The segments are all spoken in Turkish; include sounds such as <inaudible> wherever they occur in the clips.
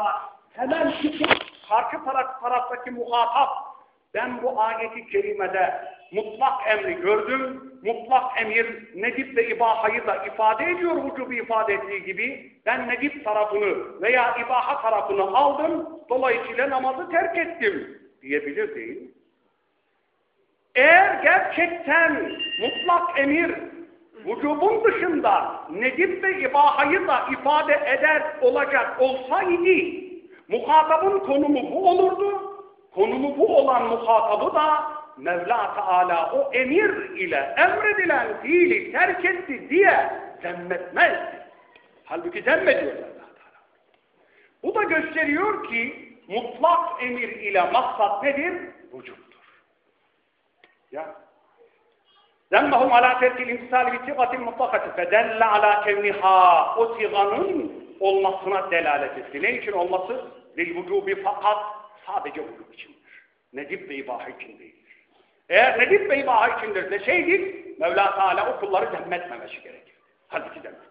olursa hemen çıkıp karşı taraf, taraftaki muhatap ben bu ayeti kerimede mutlak emri gördüm. Mutlak emir nedip ve ibahayı da ifade ediyor vücubu ifade ettiği gibi. Ben nedip tarafını veya ibaha tarafını aldım. Dolayısıyla namazı terk ettim diyebilir değil? Eğer gerçekten mutlak emir vücubun dışında nedip ve ibahayı da ifade eder olacak olsaydı muhatabın konumu bu olurdu. Konumu bu olan muhatabı da Mevla Teala o emir ile emredilen fiili terk etti diye zemmetmezdi. Halbuki zemmediyor Mevla Teala. Bu da gösteriyor ki mutlak emir ile maksat nedir? Vücuttur. Ya Zemmehum ala terkil imtisali bi sigatin mutlakati fedelle ala kevniha o siganın olmasına delalet etti. Ne için olması? Lil fakat sadece vücub içindir. Nedip ve ibaha için değildir. Eğer nedip ve ibaha içindir deseydik Mevla Teala o kulları zemmetmemesi gerekir. Halbuki zemmediyor.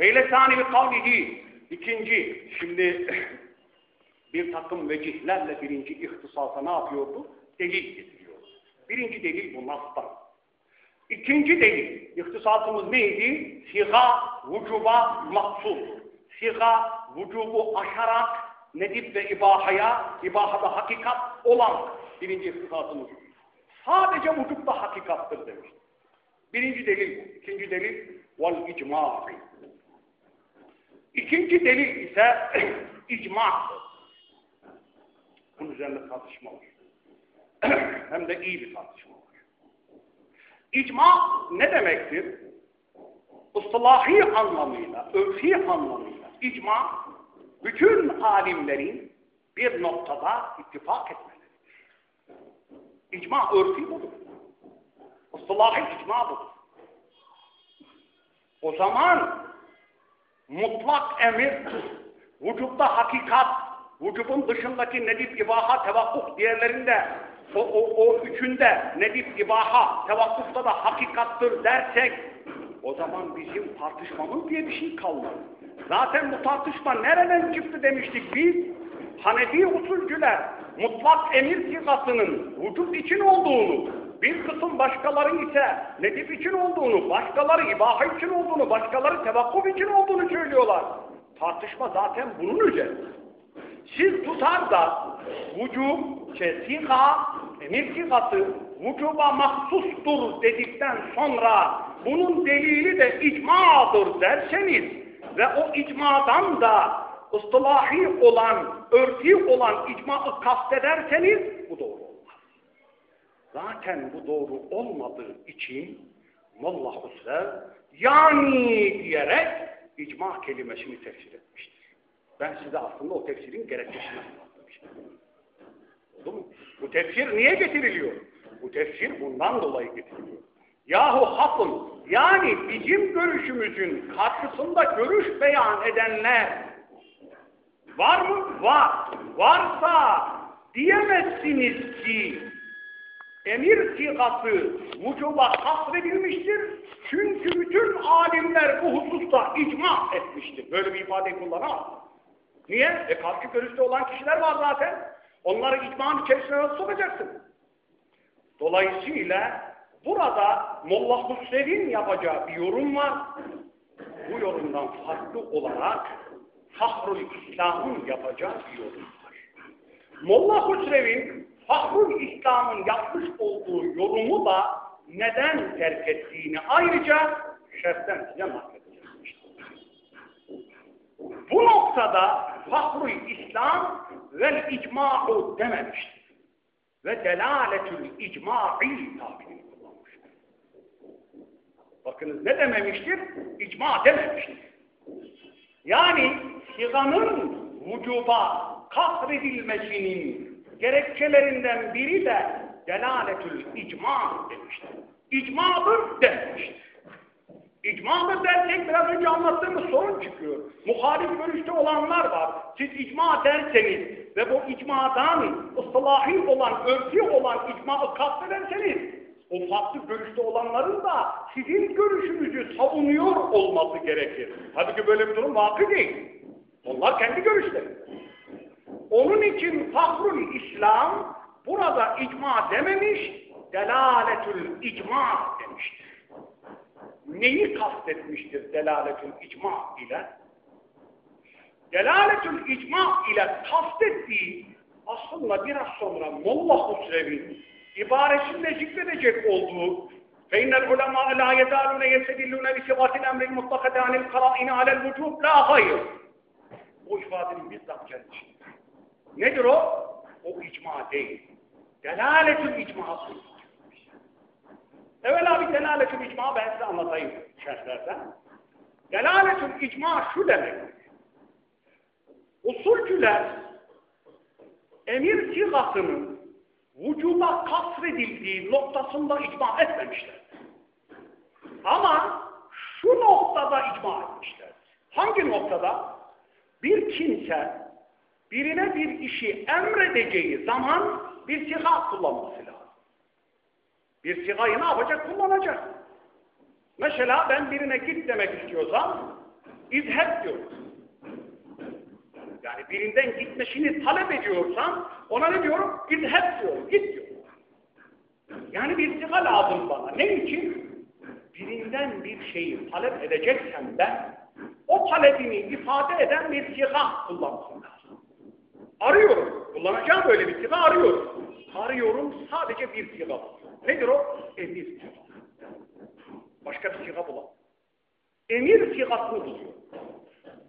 Ve ile sani bir kavlihi ikinci şimdi <laughs> bir takım vecihlerle birinci ihtisasa ne yapıyordu? Delil getiriyor. Birinci delil bu nastan. İkinci delil, ihtisasımız neydi? Siga vücuba mahsus. Siga vücubu aşarak nedip ve ibahaya, ibahada hakikat olan birinci ihtisasımız. Sadece vücutta hakikattır demiş. Birinci delil bu. İkinci delil vel icma'i. İkinci delil ise <clears throat> icma. Bunun üzerinde tartışma var. <clears throat> Hem de iyi bir tartışma. İcma ne demektir? Islahi anlamıyla, örfi anlamıyla icma bütün alimlerin bir noktada ittifak etmeleridir. İcma örfi budur. Islahi icma budur. O zaman mutlak emir, vücutta hakikat, vücubun dışındaki nedip, ibaha, tevakkuf diğerlerinde o, o, o üçünde nedip, ibaha, tevakkufta da hakikattır dersek o zaman bizim tartışmamız diye bir şey kalmaz. Zaten bu tartışma nereden çıktı demiştik biz? Hanefi usulcüler mutlak emir sigasının vücut için olduğunu, bir kısım başkaları ise nedip için olduğunu, başkaları ibaha için olduğunu, başkaları tevakkuf için olduğunu söylüyorlar. Tartışma zaten bunun üzerine. Siz tutar da vücub, şey, siga, emir sigası vücuba mahsustur dedikten sonra bunun delili de icmadır derseniz ve o icmadan da ıstılahi olan, örfi olan icmaı kastederseniz bu doğru olmaz. Zaten bu doğru olmadığı için Hüsrev yani diyerek icma kelimesini tefsir etmiştir. Ben size aslında o tefsirin gerekçesini anlatmıştım. Bu tefsir niye getiriliyor? Bu tefsir bundan dolayı getiriliyor. Yahu hakım, yani bizim görüşümüzün karşısında görüş beyan edenler var mı? Var. Varsa diyemezsiniz ki emir sigası vücuba hasredilmiştir. Çünkü bütün alimler bu hususta icma etmiştir. Böyle bir ifade kullanamaz. Niye? E karşı görüşte olan kişiler var zaten. Onları icmanın içerisine nasıl sokacaksın? Dolayısıyla burada Molla Hüsrev'in yapacağı bir yorum var. Bu yorumdan farklı olarak Fahrul İslam'ın yapacağı bir yorum var. Molla Hüsrev'in Fahrul İslam'ın yapmış olduğu yorumu da neden terk ettiğini ayrıca şerhten size nakledeceğim. Bu noktada Fahrul İslam vel icma'u dememiştir. Ve delaletül icma'i tabirini kullanmıştır. Bakınız ne dememiştir? İcma dememiştir. Yani siganın vücuba kahredilmesinin gerekçelerinden biri de delaletül icma demiştir. İcmadır demiştir. İcmadır dersek biraz önce anlattığımız sorun çıkıyor. Muhalif görüşte olanlar var. Siz icma derseniz ve bu icmadan ıslahi olan, örfi olan icmaı kastederseniz o farklı görüşte olanların da sizin görüşünüzü savunuyor olması gerekir. Halbuki böyle bir durum vakı değil. Onlar kendi görüşleri. Onun için Fahrul İslam burada icma dememiş, delaletül icma demiştir. Neyi kastetmiştir delaletül icma ile? Delaletül icma ile kastettiği aslında biraz sonra Molla Husrev'in ibaresinde zikredecek olduğu فَاِنَّ الْعُلَمَاءَ لَا يَزَالُونَ يَسْتَدِلُّونَ بِسِغَةِ الْاَمْرِ الْمُطَّقَةِ عَنِ الْقَرَائِنِ عَلَى الْوُجُوبِ لَا hayır. O ifadenin bizzat kendisi. Nedir o? O icma değil. Delaletül icma. Evvela bir delaletül icma ben size anlatayım şerhlerden. Delaletül icma şu demek. Usulcüler emir sigasının vücuba kasredildiği noktasında icma etmemişler. Ama şu noktada icma etmişler. Hangi noktada? Bir kimse birine bir işi emredeceği zaman bir siga kullanması lazım. Bir sigayı ne yapacak? Kullanacak. Mesela ben birine git demek istiyorsam izheb diyorum. Yani birinden gitmesini talep ediyorsam ona ne diyorum? İzheb diyorum. Git diyorum. Yani bir siga lazım bana. Ne için? Birinden bir şeyi talep edeceksem ben o talebini ifade eden bir siga kullanmam lazım. Arıyorum. Kullanacağım böyle bir siga arıyorum. Arıyorum sadece bir buluyor. Nedir o? Emir siga. Başka bir siga bulamam. Emir sigasını buluyor.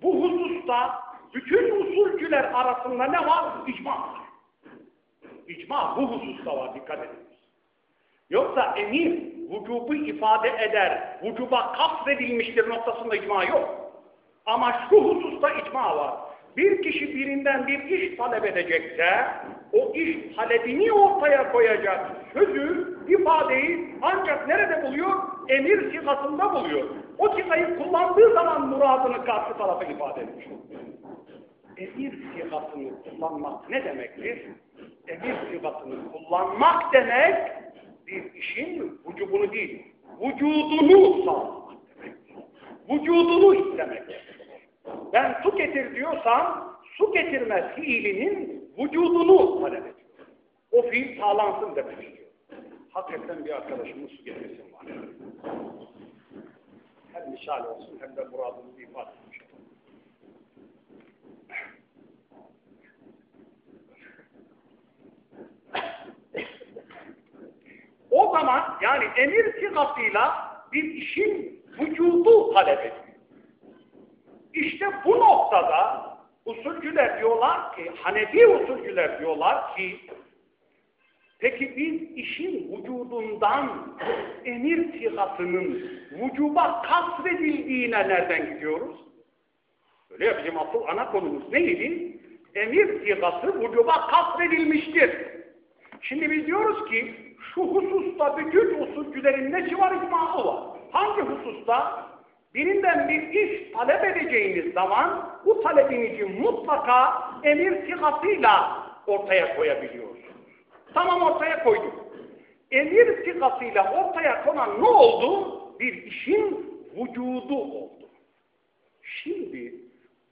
Bu hususta bütün usulcüler arasında ne var? İcma var. İcma bu hususta var. Dikkat ediniz. Yoksa emir vücubu ifade eder, vücuba kasredilmiştir noktasında icma yok. Ama şu hususta icma var. Bir kişi birinden bir iş talep edecekse, o iş talebini ortaya koyacak sözü, ifadeyi ancak nerede buluyor? Emir sigasında buluyor. O sigayı kullandığı zaman muradını karşı tarafa ifade etmiş Emir sigasını kullanmak ne demektir? Emir sigasını kullanmak demek, bir işin vücubunu değil, vücudunu sağlamak demektir. Vücudunu istemektir. Ben su getir diyorsam su getirme fiilinin vücudunu talep ediyor. O fiil sağlansın demek istiyor. Hakikaten bir arkadaşımın su getirsin var. Hem misal olsun hem de muradını ifade etmiş. O zaman yani emir sigasıyla bir işin vücudu talep ediyor. İşte bu noktada usulcüler diyorlar ki, Hanefi usulcüler diyorlar ki, peki biz işin vücudundan emir sigasının vücuba kasredildiğine nereden gidiyoruz? Öyle ya bizim asıl ana konumuz neydi? Emir sigası vücuba kasredilmiştir. Şimdi biz diyoruz ki, şu hususta bütün usulcülerin nesi var? İcması var. Hangi hususta? Birinden bir iş talep edeceğiniz zaman bu talebinizi mutlaka emir sigasıyla ortaya koyabiliyorsunuz. Tamam ortaya koyduk. Emir sigasıyla ortaya konan ne oldu? Bir işin vücudu oldu. Şimdi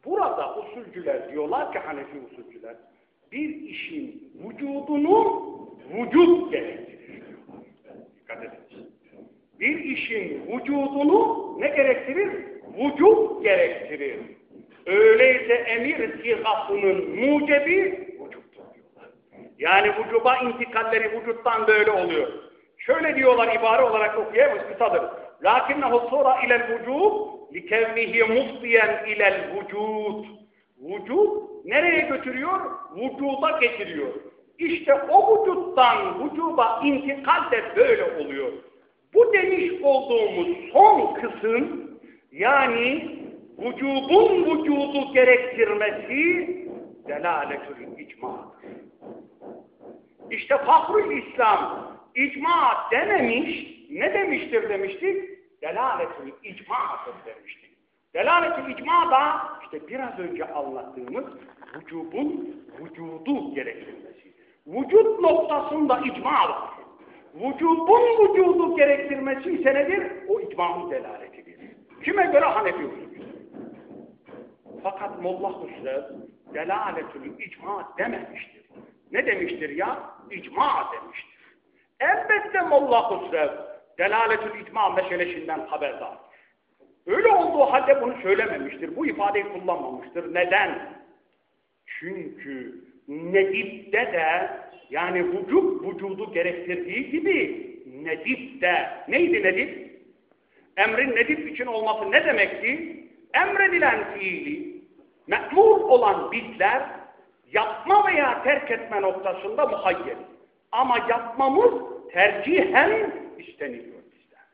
burada usulcüler diyorlar ki Hanefi usulcüler bir işin vücudunu vücut gerektirir. Dikkat edin bir işin vücudunu ne gerektirir? Vücut gerektirir. Öyleyse emir sigasının mucebi vücuttur. Yani vücuba intikalleri vücuttan böyle oluyor. Şöyle diyorlar ibare olarak okuyayım kısadır. Lakinnehu sura ilel vücud likevnihi mufdiyen ilel vücud. Vücud nereye götürüyor? Vücuda getiriyor. İşte o vücuttan vücuba intikal de böyle oluyor. Bu demiş olduğumuz son kısım yani vücubun vücudu gerektirmesi delaletül icmadır. İşte Fahrül İslam icma dememiş, ne demiştir demiştik? Delaletül icmadır demiştik. Delaletül icma da işte biraz önce anlattığımız vücubun vücudu gerektirmesi. Vücut noktasında icma var vücubun vücudu gerektirmesi ise nedir? O icma'nın delaletidir. Kime göre? Hanefi usulü. Fakat Molla Hüsrev delaletül icma dememiştir. Ne demiştir ya? İcma demiştir. Elbette Molla Hüsrev delaletül icma meselesinden haberdar. Öyle olduğu halde bunu söylememiştir. Bu ifadeyi kullanmamıştır. Neden? Çünkü nedipte de yani vücut vücudu gerektirdiği gibi nedip de neydi nedip? Emrin nedip için olması ne demekti? Emredilen fiili me'mur olan bizler yapma veya terk etme noktasında muhayyer. Ama yapmamız tercihen isteniliyor bizden.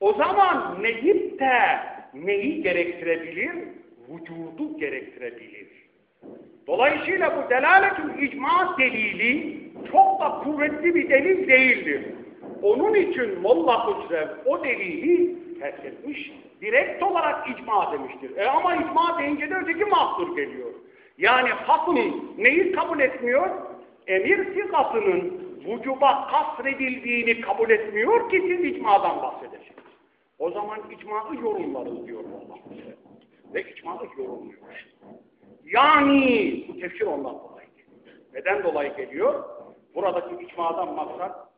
O zaman nedip de neyi gerektirebilir? Vücudu gerektirebilir. Dolayısıyla bu delaletül icma delili çok da kuvvetli bir delil değildir. Onun için Molla Hüsrev o delili terk etmiş, direkt olarak icma demiştir. E ama icma deyince de öteki mahsur geliyor. Yani hasım neyi kabul etmiyor? Emir sigasının vücuba kasredildiğini kabul etmiyor ki siz icmadan bahsedesiniz. O zaman icmayı yorumlarız diyor Allah Ve icmayı yorumluyor. Yani bu tefsir ondan dolayı geliyor. Neden dolayı geliyor? Buradaki icmadan maksat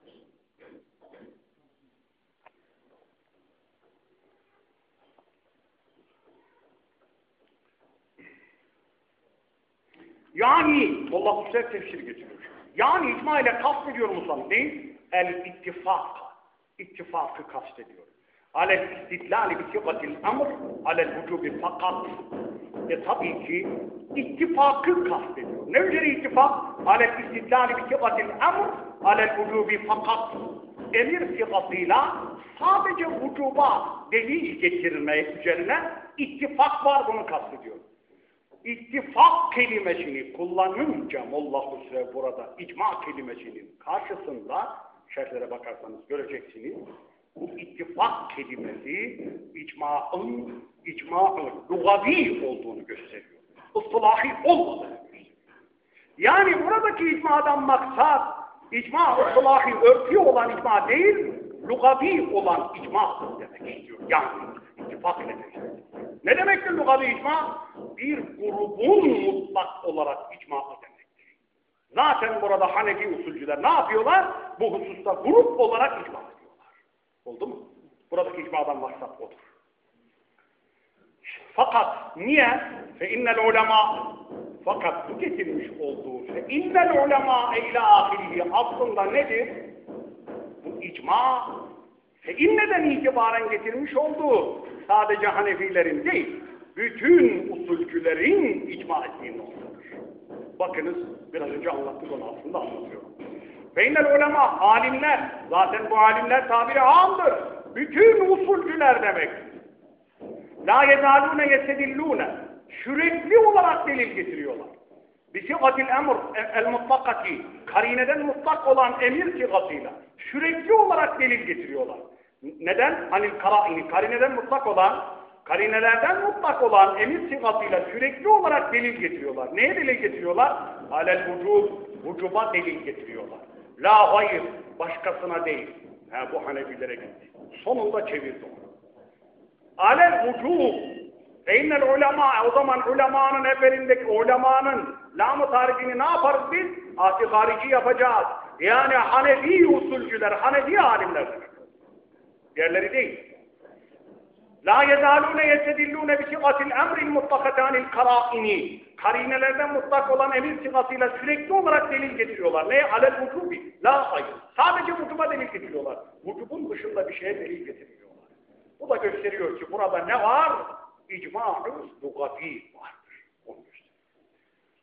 Yani Allah güzel tefsir getiriyor. Yani icma ile kastediyor musun? Değil. El ittifak. İttifakı kastediyor. Alel istitlali bi sigatil emr alel vücubi fakat. E tabii ki ittifakı kastediyor. Ne üzere ittifak? Alel istitlali bi sigatil emr alel vücubi fakat. Emir sigasıyla sadece vücuba delil getirme üzerine ittifak var bunu kastediyor. İttifak kelimesini kullanınca Molla Hüsrev burada icma kelimesinin karşısında şerhlere bakarsanız göreceksiniz. Bu ittifak kelimesi icmaın, icmaın lugavi olduğunu gösteriyor. Olmadığını gösteriyor. Yani buradaki icmadan maksat icma ıslahi örtü olan icma değil, lugavi olan icma demek istiyor. Yani ittifak ile Ne demektir lugavi icma? Bir grubun mutlak olarak icma demektir. Zaten burada Hanefi usulcüler ne yapıyorlar? Bu hususta grup olarak icma ediyorlar. Oldu mu? Buradaki icmadan maksat odur. Fakat niye? Fe innel ulema fakat bu getirmiş olduğu fe innel ulema ila ahirihi aslında nedir? Bu icma fe inneden itibaren getirmiş olduğu sadece Hanefilerin değil, bütün usulcülerin icma ettiği noktadır. Bakınız biraz önce anlattık onu aslında anlatıyorum. Beynel ulema, alimler, zaten bu alimler tabiri amdır. Bütün usulcüler demek. La yezalune yesedillune. Sürekli olarak delil getiriyorlar. Bisigatil emr el mutlakati. Karineden mutlak olan emir sigasıyla. Sürekli olarak delil getiriyorlar. Neden? Hani karaini, karineden mutlak olan, karinelerden mutlak olan emir sigasıyla sürekli olarak delil getiriyorlar. Neye delil getiriyorlar? Alel vücub, vücuba delil getiriyorlar. La hayır, başkasına değil. Ha, bu Hanefilere gitti. Sonunda çevirdi onu. Alel vücub, Eynel ulema, o zaman ulemanın eferindeki ulemanın lam-ı tarifini ne yaparız biz? Ati harici yapacağız. Yani Hanefi usulcüler, Hanefi alimler Diğerleri değil. La yezalune yestedillune bi sigatil emril mutlakatanil karaini. Karinelerden mutlak olan emir sigasıyla sürekli olarak delil getiriyorlar. Neye? Alel vücubi. La hayır. Sadece vücuba delil getiriyorlar. Vücubun dışında bir şeye delil getirmiyorlar. Bu da gösteriyor ki burada ne var? İcma-ı lugati vardır. Onu gösteriyor.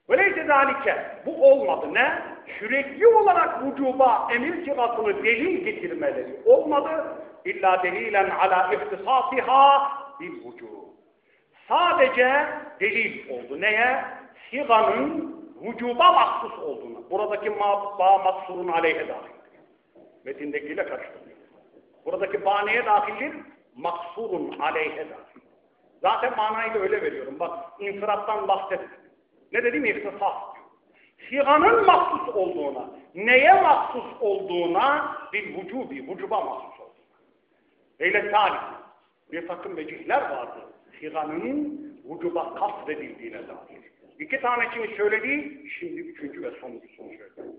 Öyleyse zalike bu olmadı. Ne? Sürekli olarak vücuba emir sigasını delil getirmeleri olmadı illa delilen ala ihtisasiha bil vücub. Sadece delil oldu. Neye? Siganın vücuba mahsus olduğunu. Buradaki ma ba mahsurun aleyhe dahil. Metindekiyle karıştırıyor. Buradaki ba neye dahildir? Maksurun aleyhe dahil. Zaten manayı da öyle veriyorum. Bak infirattan bahsetmedim. Ne dedim? İhtisas Siganın mahsus olduğuna, neye mahsus olduğuna bir vücubi, vücuba mahsus olduğuna. Eyle salih. Bir takım vecihler vardı. Siganın vücuba kasredildiğine dair. İki tanesini söyledi, şimdi üçüncü ve sonuncusunu söyledi.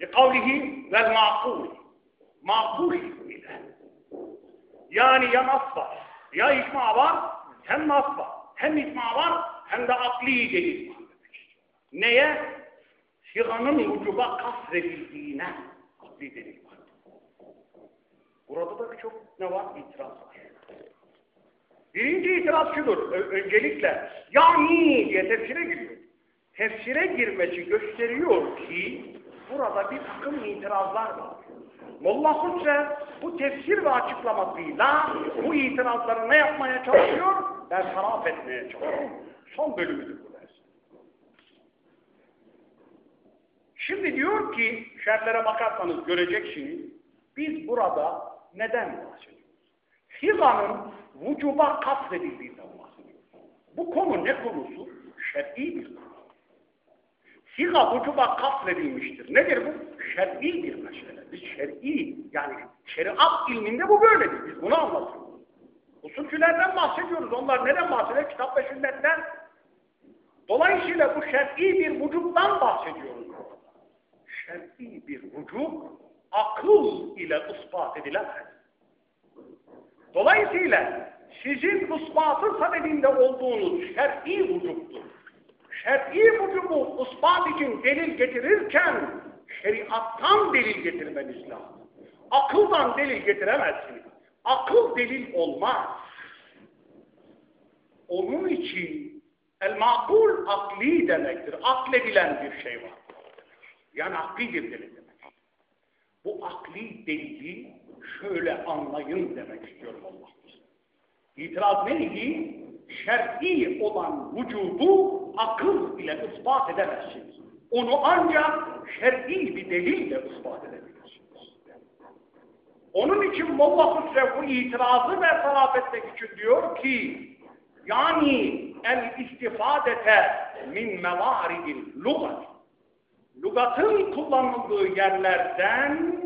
E kavlihi vel makul. Makul ile. Yani ya nas var, ya icma var, hem nas var, hem icma var, hem de akli delil var. Neye? Siganın vücuba kasredildiğine akli delil var. Burada da çok ne var? İtiraz var. Birinci itiraz şudur. Öncelikle yani diye tefsire giriyor. Tefsire girmesi gösteriyor ki burada bir takım itirazlar var. Molla Hüsrev bu tefsir ve açıklamasıyla bu itirazları ne yapmaya çalışıyor? Bertaraf etmeye çalışıyor. Son bölümüdür bu ders. Şimdi diyor ki, şerhlere bakarsanız göreceksiniz, biz burada neden bahsediyoruz? Hizanın vücuba kasredildiğinden bahsediyoruz. Bu konu ne konusu? Şer'i bir konu. Siga vücuba kasredilmiştir. Nedir bu? Şer'i bir mesele. Biz şer'i yani şeriat ilminde bu böyledir. Biz bunu anlatıyoruz. Usulcülerden bahsediyoruz. Onlar neden bahsediyor? Kitap ve sünnetten. Dolayısıyla bu şer'i bir vücuttan bahsediyoruz. Şer'i bir vücut akıl ile ispat edilemez. Dolayısıyla sizin ispatı sadedinde olduğunuz şer'i vücuttur. Şer'i vücubu ispat için delil getirirken şeriattan delil getirmeniz lazım. Akıldan delil getiremezsiniz. Akıl delil olmaz. Onun için el makul akli demektir. Akledilen bir şey var. Yani akli delil demek. Bu akli delili şöyle anlayın demek istiyorum Allah. İtiraz neydi? Şer'i olan vücudu akıl ile ispat edemezsiniz. Onu ancak şer'i bir delille ispat edebilirsiniz. Onun için Molla Hüsrev bu itirazı bertaraf etmek için diyor ki yani el istifadete min mevaridil lugat lugatın kullanıldığı yerlerden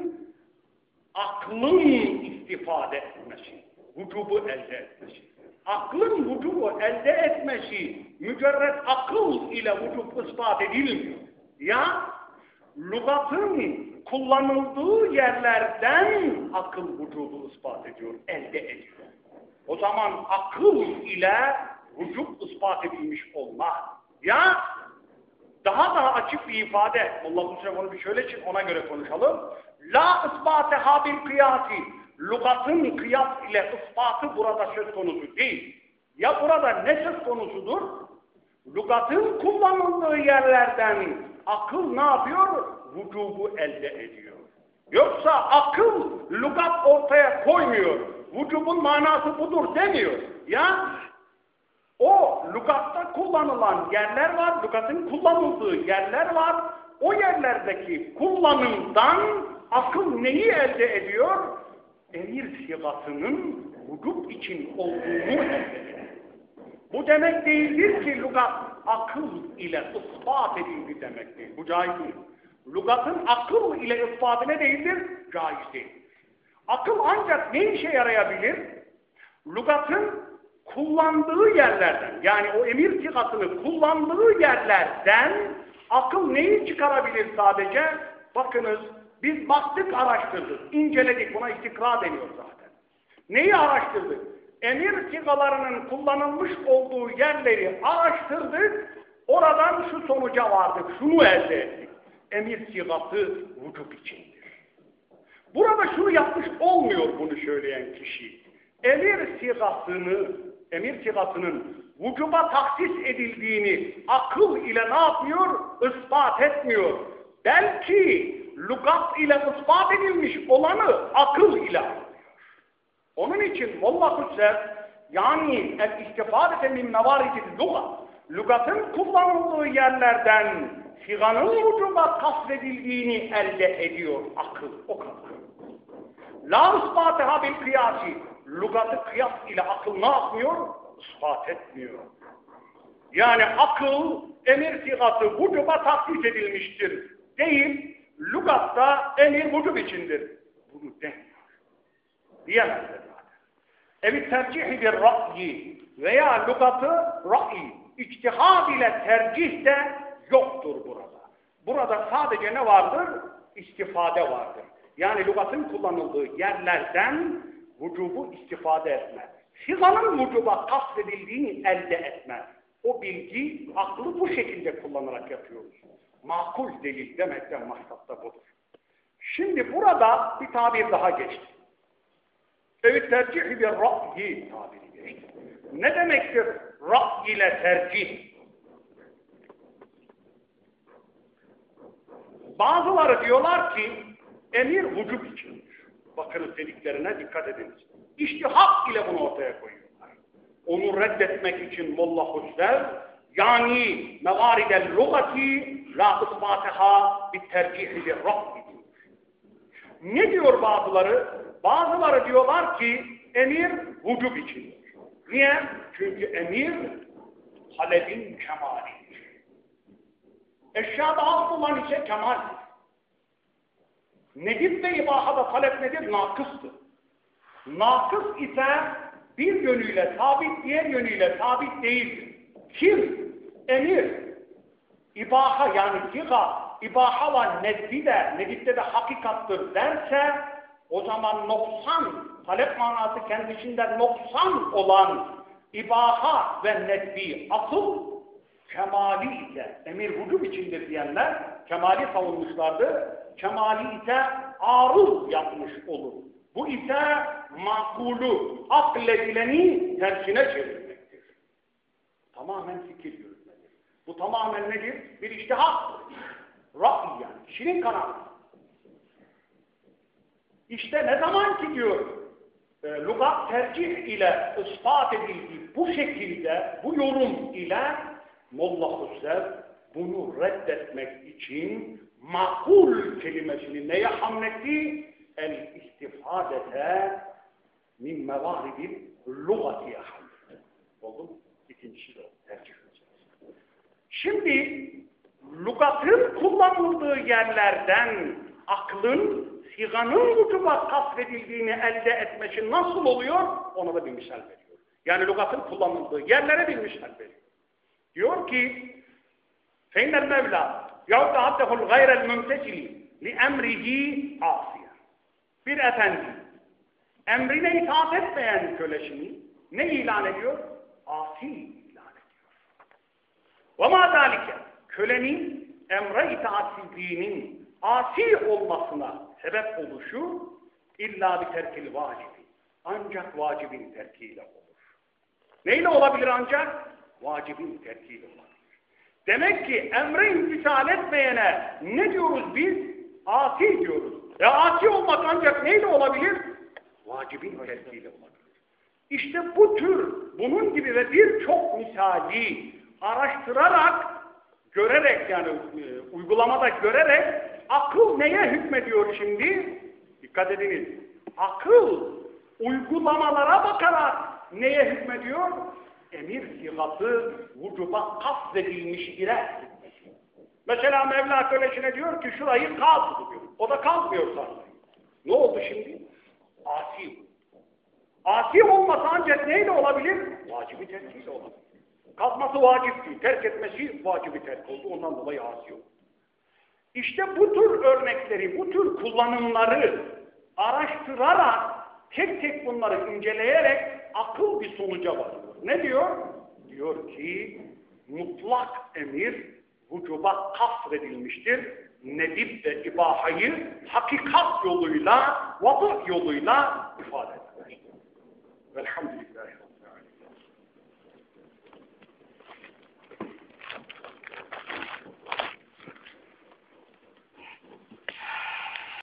aklın istifade etmesi, vücubu elde etmesi. Aklın vücubu elde etmesi mücerret akıl ile vücub ispat edilmiyor. Ya lügatın kullanıldığı yerlerden akıl vücubu ispat ediyor, elde ediyor. O zaman akıl ile vücub ispat edilmiş olmaz. Ya daha daha açık bir ifade, Allah Hüsrev onu bir şöyle çık ona göre konuşalım. La ispate habil kıyasi, lügatın kıyas ile ispatı burada söz konusu değil. Ya burada ne söz konusudur? Lügatın kullanıldığı yerlerden akıl ne yapıyor? Vücubu elde ediyor. Yoksa akıl lügat ortaya koymuyor. Vücubun manası budur demiyor. Ya o lügatta kullanılan yerler var, lügatın kullanıldığı yerler var. O yerlerdeki kullanımdan akıl neyi elde ediyor? Emir sigasının vücut için olduğunu elde ediyor. Bu demek değildir ki lügat akıl ile ispat edildi demek değil. Bu caiz değil. Lügatın akıl ile ispatı ne değildir? Caiz değil. Akıl ancak ne işe yarayabilir? Lügatın kullandığı yerlerden, yani o emir sigasını kullandığı yerlerden akıl neyi çıkarabilir sadece? Bakınız, biz baktık, araştırdık, inceledik, buna istikra deniyor zaten. Neyi araştırdık? Emir sigalarının kullanılmış olduğu yerleri araştırdık, oradan şu sonuca vardık, şunu elde ettik. Emir sigası vücut içindir. Burada şunu yapmış olmuyor bunu söyleyen kişi. Emir sigasını emir sigasının vücuba taksis edildiğini akıl ile ne yapmıyor? Ispat etmiyor. Belki lugat ile ispat edilmiş olanı akıl ile. Onun için Molla Hüsrev yani el istifadete min mevaridil lugat lugatın kullanıldığı yerlerden siganın vücuba kasredildiğini elde ediyor akıl. O kadar. La ispateha bil kıyasi lügatı kıyas ile akıl ne yapmıyor? Ispat etmiyor. Yani akıl emir sigatı vücuba taklit edilmiştir. Değil, lügatta emir vücub içindir. Bunu demiyor. Diyemezler. Evi tercihi bir ra'yi veya lügatı ra'i, içtihad ile tercih de yoktur burada. Burada sadece ne vardır? İstifade vardır. Yani lügatın kullanıldığı yerlerden vücubu istifade etme. Siganın vücuba kastedildiğini elde etme. O bilgi, aklı bu şekilde kullanarak yapıyoruz. Makul delil demekten maksat da budur. Şimdi burada bir tabir daha geçti. Evet tercih bir ra'yi tabiri. Ne demektir ra'y ile tercih? Bazıları diyorlar ki emir vücub içindir. Bakınız dediklerine dikkat ediniz. İştihak ile bunu ortaya koyuyorlar. Onu reddetmek için Molla Hüsrev yani mevaridel lugati la isbatiha bit tercihi bir ra'y ne diyor bazıları? Bazıları diyorlar ki emir vücub içindir. Niye? Çünkü emir talebin kemalidir. Eşyada asıl olan ise kemaldir. Nedip ve ibahada talep nedir? Nakıstır. Nakıs ise bir yönüyle sabit, diğer yönüyle sabit değildir. Kim? Emir. İbaha yani siga, ibaha ve nedbi de, nedipte de hakikattır derse, o zaman noksan, talep manası kendisinden noksan olan ibaha ve nedbi asıl kemali ise, emir vücub içindir diyenler, kemali savunmuşlardı, kemali ise arız yapmış olur. Bu ise makulu, akledileni tersine çevirmektir. Tamamen fikir yürütmedir. Bu tamamen nedir? Bir iştihattır. Ra'i yani, kişinin kararı. İşte ne zaman ki diyor, e, lugat tercih ile ispat edildi bu şekilde, bu yorum ile Molla Hüsrev bunu reddetmek için makul kelimesini neye hamletti? El istifadete min mevaridil lugatiye hamletti. Oldu mu? İkincisi de tercih meselesi. Şimdi lugatın kullanıldığı yerlerden aklın, siganın vücuba kasvedildiğini elde etmesi nasıl oluyor? Ona da bir misal veriyor. Yani lugatın kullanıldığı yerlere bir misal veriyor. Diyor ki فَاِنَّ الْمَوْلَى يَوْدَ عَبْدَهُ الْغَيْرَ الْمُمْتَسِلِ لِأَمْرِهِ عَصِيًا Bir efendi emrine itaat etmeyen kölesini ne ilan ediyor? Asi ilan ediyor. وَمَا ذَٰلِكَ Kölenin emre itaatsizliğinin asi olmasına sebep oluşu illa bir terkil vacibi. Ancak vacibin terkiyle olur. Neyle olabilir ancak? Vacibin terkiyle olabilir. Demek ki emre imtisal etmeyene ne diyoruz biz? Asi diyoruz. E asi olmak ancak neyle olabilir? Vacibin terkiyle olabilir. İşte bu tür bunun gibi ve birçok misali araştırarak görerek yani e, uygulamada görerek akıl neye hükmediyor şimdi? Dikkat ediniz. Akıl uygulamalara bakarak neye hükmediyor? Emir sigası vücuba kasvedilmiş ile Mesela Mevla Köleşine diyor ki şurayı kaz diyor. O da kazmıyor sanırım. Ne oldu şimdi? Asi. Asi olmasa ancak neyle olabilir? Vacibi terkiyle olabilir. Kazması vacipti, terk etmesi vacibi terk oldu. Ondan dolayı asi oldu. İşte bu tür örnekleri, bu tür kullanımları araştırarak, tek tek bunları inceleyerek akıl bir sonuca varıyor. Ne diyor? Diyor ki mutlak emir vücuba kasredilmiştir. Nedip de ibahayı hakikat yoluyla, vadı yoluyla ifade etmiştir. Velhamdülillah.